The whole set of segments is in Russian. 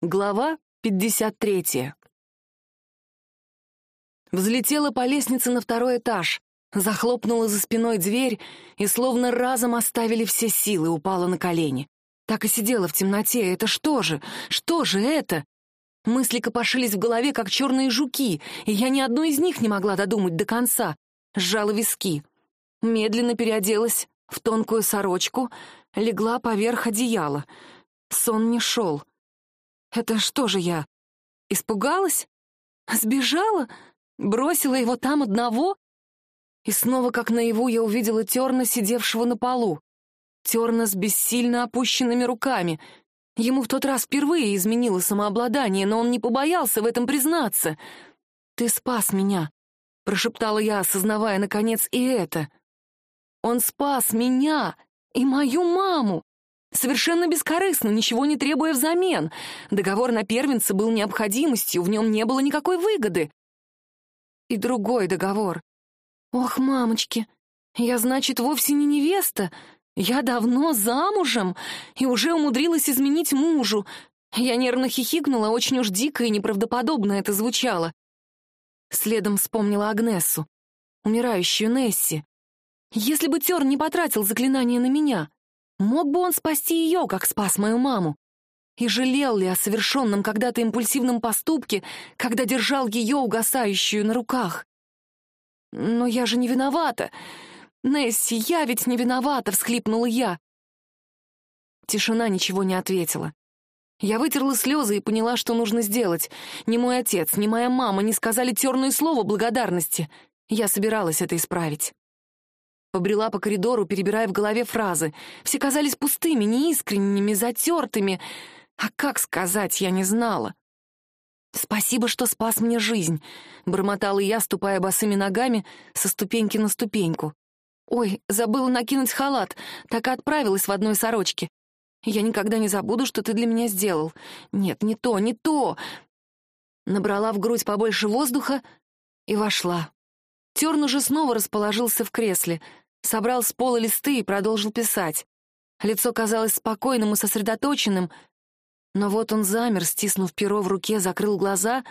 Глава 53. Взлетела по лестнице на второй этаж, захлопнула за спиной дверь и словно разом оставили все силы, упала на колени. Так и сидела в темноте. Это что же? Что же это? Мысли копошились в голове, как черные жуки, и я ни одной из них не могла додумать до конца. Сжала виски. Медленно переоделась в тонкую сорочку, легла поверх одеяла. Сон не шел. Это что же я? Испугалась? Сбежала? Бросила его там одного? И снова, как наяву, я увидела Терна, сидевшего на полу. Терна с бессильно опущенными руками. Ему в тот раз впервые изменило самообладание, но он не побоялся в этом признаться. «Ты спас меня», — прошептала я, осознавая, наконец, и это. «Он спас меня и мою маму!» Совершенно бескорыстно, ничего не требуя взамен. Договор на первенца был необходимостью, в нем не было никакой выгоды. И другой договор. Ох, мамочки, я, значит, вовсе не невеста. Я давно замужем и уже умудрилась изменить мужу. Я нервно хихикнула, очень уж дико и неправдоподобно это звучало. Следом вспомнила Агнессу, умирающую Несси. Если бы Тер не потратил заклинание на меня, Мог бы он спасти ее, как спас мою маму? И жалел ли о совершенном когда-то импульсивном поступке, когда держал ее угасающую на руках? «Но я же не виновата! Несси, я ведь не виновата!» — всхлипнула я. Тишина ничего не ответила. Я вытерла слезы и поняла, что нужно сделать. Ни мой отец, ни моя мама не сказали терное слово благодарности. Я собиралась это исправить. Побрела по коридору, перебирая в голове фразы. Все казались пустыми, неискренними, затертыми. А как сказать, я не знала. «Спасибо, что спас мне жизнь», — бормотала я, ступая босыми ногами со ступеньки на ступеньку. «Ой, забыла накинуть халат, так и отправилась в одной сорочке. Я никогда не забуду, что ты для меня сделал. Нет, не то, не то!» Набрала в грудь побольше воздуха и вошла. Терн уже снова расположился в кресле, собрал с пола листы и продолжил писать. Лицо казалось спокойным и сосредоточенным, но вот он замер, стиснув перо в руке, закрыл глаза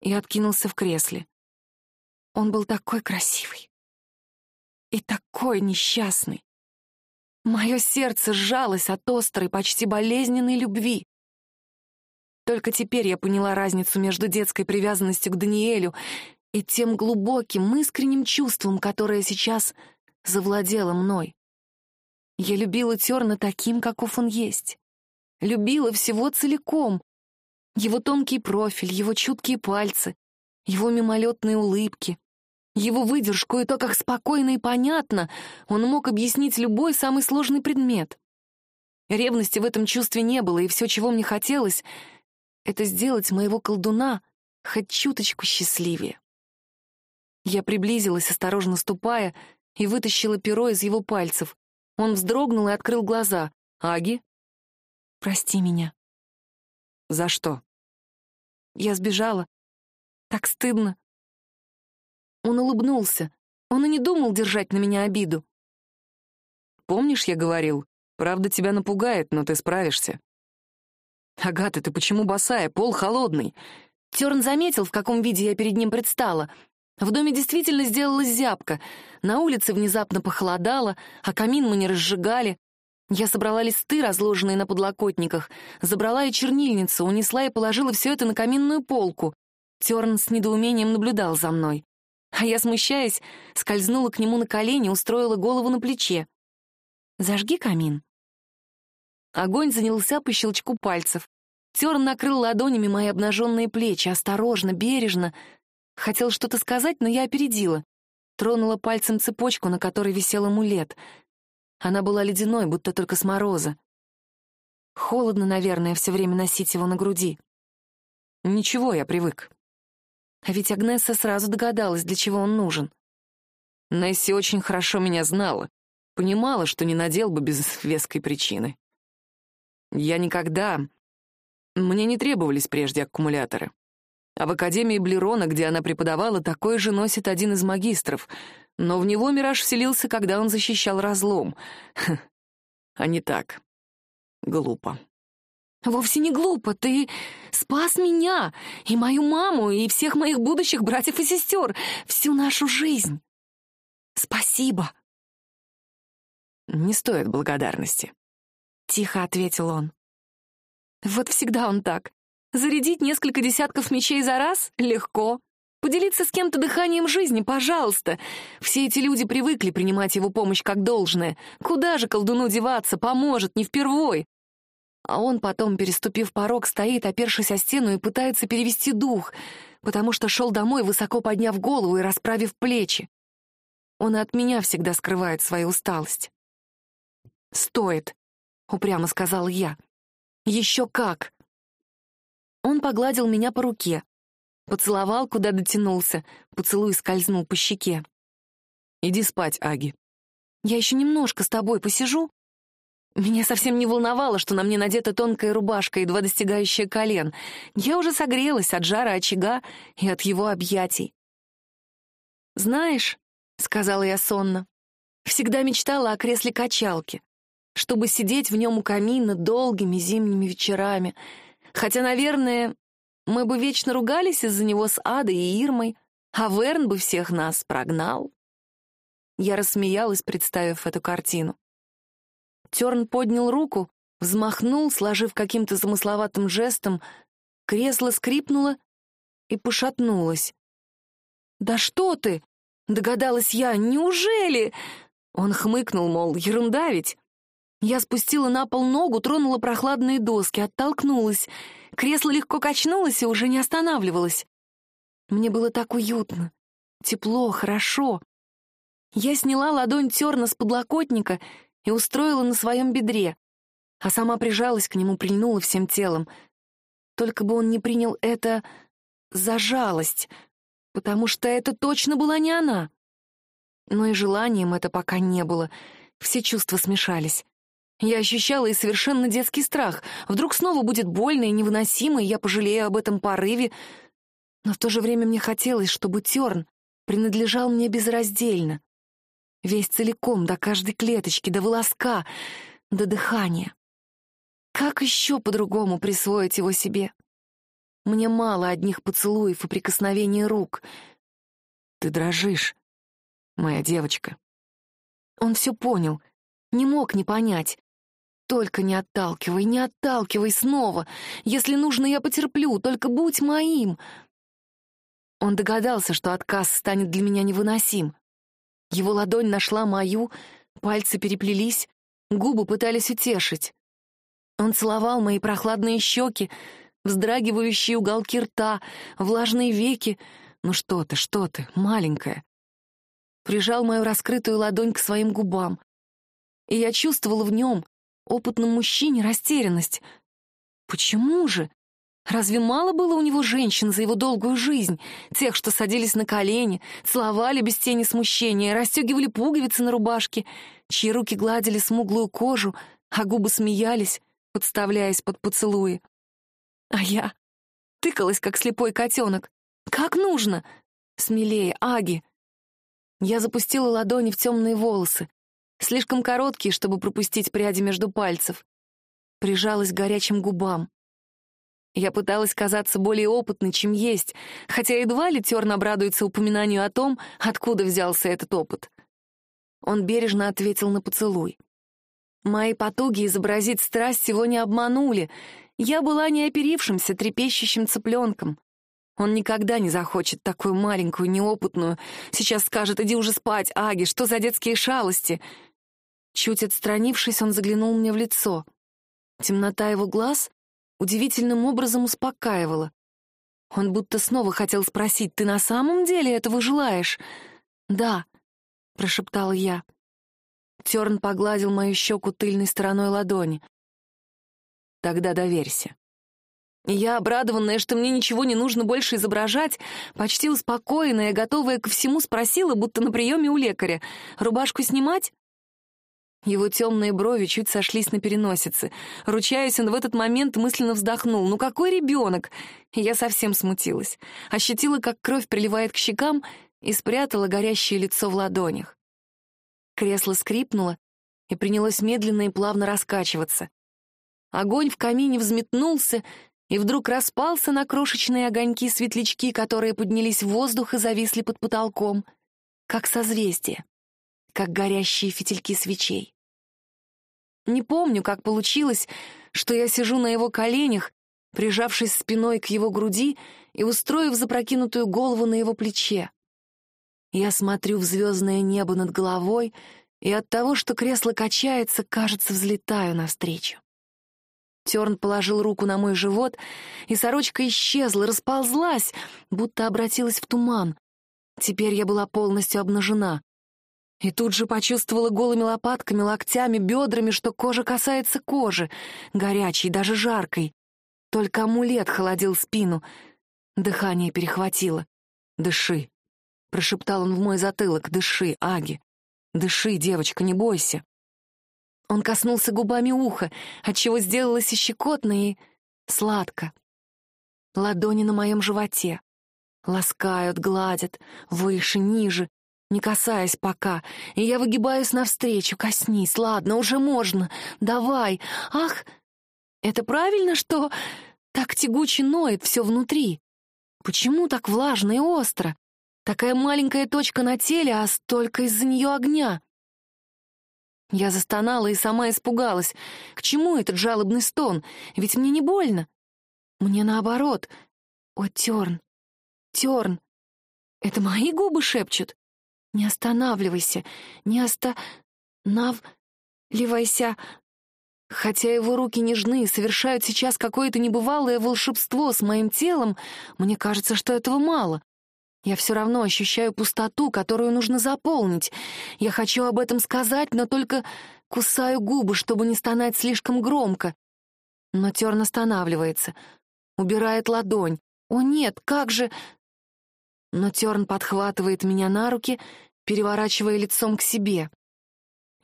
и откинулся в кресле. Он был такой красивый и такой несчастный. Мое сердце сжалось от острой, почти болезненной любви. Только теперь я поняла разницу между детской привязанностью к Даниэлю и тем глубоким, искренним чувством, которое сейчас завладело мной. Я любила Терна таким, каков он есть. Любила всего целиком. Его тонкий профиль, его чуткие пальцы, его мимолетные улыбки, его выдержку и то, как спокойно и понятно он мог объяснить любой самый сложный предмет. Ревности в этом чувстве не было, и все, чего мне хотелось, это сделать моего колдуна хоть чуточку счастливее. Я приблизилась, осторожно ступая, и вытащила перо из его пальцев. Он вздрогнул и открыл глаза. «Аги?» «Прости меня». «За что?» Я сбежала. Так стыдно. Он улыбнулся. Он и не думал держать на меня обиду. «Помнишь, я говорил, правда тебя напугает, но ты справишься?» «Агата, ты почему босая? Пол холодный». Терн заметил, в каком виде я перед ним предстала — в доме действительно сделалась зябко. На улице внезапно похолодало, а камин мы не разжигали. Я собрала листы, разложенные на подлокотниках, забрала и чернильницу, унесла и положила все это на каминную полку. Терн с недоумением наблюдал за мной. А я, смущаясь, скользнула к нему на колени, устроила голову на плече. «Зажги камин». Огонь занялся по щелчку пальцев. Терн накрыл ладонями мои обнаженные плечи, осторожно, бережно, Хотел что-то сказать, но я опередила. Тронула пальцем цепочку, на которой висел амулет. Она была ледяной, будто только с мороза. Холодно, наверное, все время носить его на груди. Ничего, я привык. А ведь Агнесса сразу догадалась, для чего он нужен. Несси очень хорошо меня знала, понимала, что не надел бы без веской причины. Я никогда... Мне не требовались прежде аккумуляторы. А в Академии Блерона, где она преподавала, такой же носит один из магистров. Но в него Мираж вселился, когда он защищал разлом. А не так. Глупо. Вовсе не глупо. Ты спас меня, и мою маму, и всех моих будущих братьев и сестер, всю нашу жизнь. Спасибо. Не стоит благодарности. Тихо ответил он. Вот всегда он так. Зарядить несколько десятков мечей за раз — легко. Поделиться с кем-то дыханием жизни, пожалуйста. Все эти люди привыкли принимать его помощь как должное. Куда же колдуну деваться, поможет, не впервой. А он потом, переступив порог, стоит, опершись о стену и пытается перевести дух, потому что шел домой, высоко подняв голову и расправив плечи. Он от меня всегда скрывает свою усталость. «Стоит», — упрямо сказал я. «Еще как!» Он погладил меня по руке, поцеловал, куда дотянулся, поцелуй скользнул по щеке. «Иди спать, Аги». «Я еще немножко с тобой посижу?» Меня совсем не волновало, что на мне надета тонкая рубашка, едва достигающая колен. Я уже согрелась от жара очага и от его объятий. «Знаешь», — сказала я сонно, — «всегда мечтала о кресле качалки, чтобы сидеть в нем у камина долгими зимними вечерами. Хотя, наверное, мы бы вечно ругались из-за него с Адой и Ирмой, а Верн бы всех нас прогнал». Я рассмеялась, представив эту картину. Терн поднял руку, взмахнул, сложив каким-то замысловатым жестом. Кресло скрипнуло и пошатнулось. «Да что ты!» — догадалась я. «Неужели?» Он хмыкнул, мол, ерунда ведь. Я спустила на пол ногу, тронула прохладные доски, оттолкнулась. Кресло легко качнулось и уже не останавливалось. Мне было так уютно, тепло, хорошо. Я сняла ладонь Терна с подлокотника и устроила на своем бедре, а сама прижалась к нему, прильнула всем телом. Только бы он не принял это за жалость, потому что это точно была не она. Но и желанием это пока не было, все чувства смешались. Я ощущала и совершенно детский страх. Вдруг снова будет больно и невыносимо, и я пожалею об этом порыве. Но в то же время мне хотелось, чтобы Терн принадлежал мне безраздельно, Весь целиком, до каждой клеточки, до волоска, до дыхания. Как еще по-другому присвоить его себе? Мне мало одних поцелуев и прикосновений рук. Ты дрожишь, моя девочка. Он все понял, не мог не понять. Только не отталкивай, не отталкивай снова. Если нужно, я потерплю, только будь моим. Он догадался, что отказ станет для меня невыносим. Его ладонь нашла мою, пальцы переплелись, губы пытались утешить. Он целовал мои прохладные щеки, вздрагивающие уголки рта, влажные веки. Ну что ты, что ты, маленькая. Прижал мою раскрытую ладонь к своим губам. И я чувствовала в нем, опытном мужчине, растерянность. Почему же? Разве мало было у него женщин за его долгую жизнь? Тех, что садились на колени, целовали без тени смущения, расстегивали пуговицы на рубашке, чьи руки гладили смуглую кожу, а губы смеялись, подставляясь под поцелуи. А я тыкалась, как слепой котенок. Как нужно? Смелее, Аги. Я запустила ладони в темные волосы, слишком короткие, чтобы пропустить пряди между пальцев. Прижалась к горячим губам. Я пыталась казаться более опытной, чем есть, хотя едва ли Терн обрадуется упоминанию о том, откуда взялся этот опыт. Он бережно ответил на поцелуй. Мои потуги изобразить страсть его не обманули. Я была неоперившимся, трепещущим цыпленком. Он никогда не захочет такую маленькую, неопытную. Сейчас скажет, иди уже спать, Аги, что за детские шалости? Чуть отстранившись, он заглянул мне в лицо. Темнота его глаз удивительным образом успокаивала. Он будто снова хотел спросить, «Ты на самом деле этого желаешь?» «Да», — прошептал я. Терн погладил мою щеку тыльной стороной ладони. «Тогда доверься». я, обрадованная, что мне ничего не нужно больше изображать, почти успокоенная, готовая ко всему, спросила, будто на приеме у лекаря, «Рубашку снимать?» Его темные брови чуть сошлись на переносице. Ручаясь, он в этот момент мысленно вздохнул. «Ну какой ребенок?» Я совсем смутилась. Ощутила, как кровь приливает к щекам, и спрятала горящее лицо в ладонях. Кресло скрипнуло и принялось медленно и плавно раскачиваться. Огонь в камине взметнулся и вдруг распался на крошечные огоньки-светлячки, которые поднялись в воздух и зависли под потолком, как созвездие, как горящие фитильки свечей. Не помню, как получилось, что я сижу на его коленях, прижавшись спиной к его груди и устроив запрокинутую голову на его плече. Я смотрю в звездное небо над головой, и от того, что кресло качается, кажется, взлетаю навстречу. Терн положил руку на мой живот, и сорочка исчезла, расползлась, будто обратилась в туман. Теперь я была полностью обнажена. И тут же почувствовала голыми лопатками, локтями, бедрами, что кожа касается кожи, горячей, даже жаркой. Только амулет холодил спину. Дыхание перехватило. «Дыши», — прошептал он в мой затылок. «Дыши, Аги. Дыши, девочка, не бойся». Он коснулся губами уха, отчего сделалось и щекотно, и сладко. Ладони на моем животе. Ласкают, гладят, выше, ниже, не касаясь пока, и я выгибаюсь навстречу. Коснись, ладно, уже можно. Давай. Ах, это правильно, что так тягуче ноет все внутри? Почему так влажно и остро? Такая маленькая точка на теле, а столько из-за нее огня. Я застонала и сама испугалась. К чему этот жалобный стон? Ведь мне не больно. Мне наоборот. О, Терн, Терн, это мои губы шепчут? Не останавливайся, не останавливайся. Хотя его руки нежны и совершают сейчас какое-то небывалое волшебство с моим телом, мне кажется, что этого мало. Я все равно ощущаю пустоту, которую нужно заполнить. Я хочу об этом сказать, но только кусаю губы, чтобы не стонать слишком громко. Но Терн останавливается, убирает ладонь. «О нет, как же...» Но Терн подхватывает меня на руки, переворачивая лицом к себе.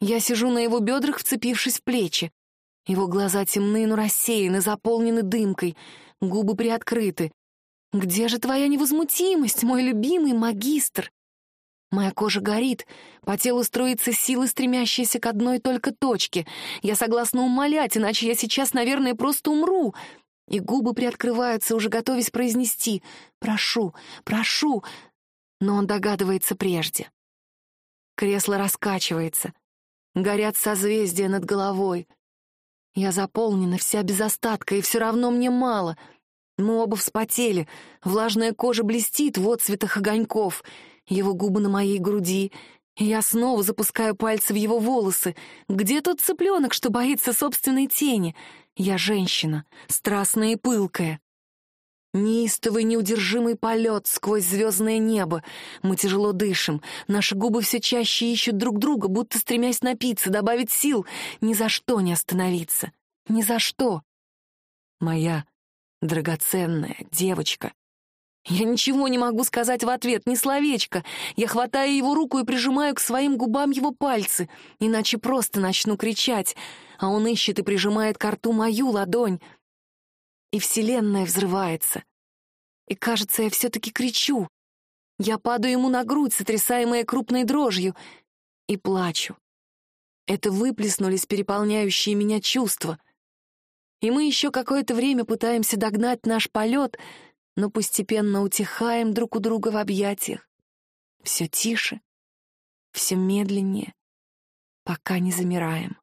Я сижу на его бедрах, вцепившись в плечи. Его глаза темны, но рассеяны, заполнены дымкой, губы приоткрыты. «Где же твоя невозмутимость, мой любимый магистр?» Моя кожа горит, по телу строится сила, стремящаяся к одной только точке. Я согласна умолять, иначе я сейчас, наверное, просто умру и губы приоткрываются, уже готовясь произнести «Прошу, прошу», но он догадывается прежде. Кресло раскачивается, горят созвездия над головой. Я заполнена вся без остатка, и все равно мне мало. Мы оба вспотели, влажная кожа блестит в отцветах огоньков, его губы на моей груди, я снова запускаю пальцы в его волосы. Где тот цыпленок, что боится собственной тени — я женщина, страстная и пылкая. Неистовый неудержимый полет сквозь звездное небо. Мы тяжело дышим, наши губы все чаще ищут друг друга, будто стремясь напиться, добавить сил, ни за что не остановиться. Ни за что. Моя драгоценная девочка. Я ничего не могу сказать в ответ, ни словечко. Я хватаю его руку и прижимаю к своим губам его пальцы, иначе просто начну кричать — а он ищет и прижимает к рту мою ладонь. И вселенная взрывается. И, кажется, я все-таки кричу. Я падаю ему на грудь, сотрясаемая крупной дрожью, и плачу. Это выплеснулись переполняющие меня чувства. И мы еще какое-то время пытаемся догнать наш полет, но постепенно утихаем друг у друга в объятиях. Все тише, все медленнее, пока не замираем.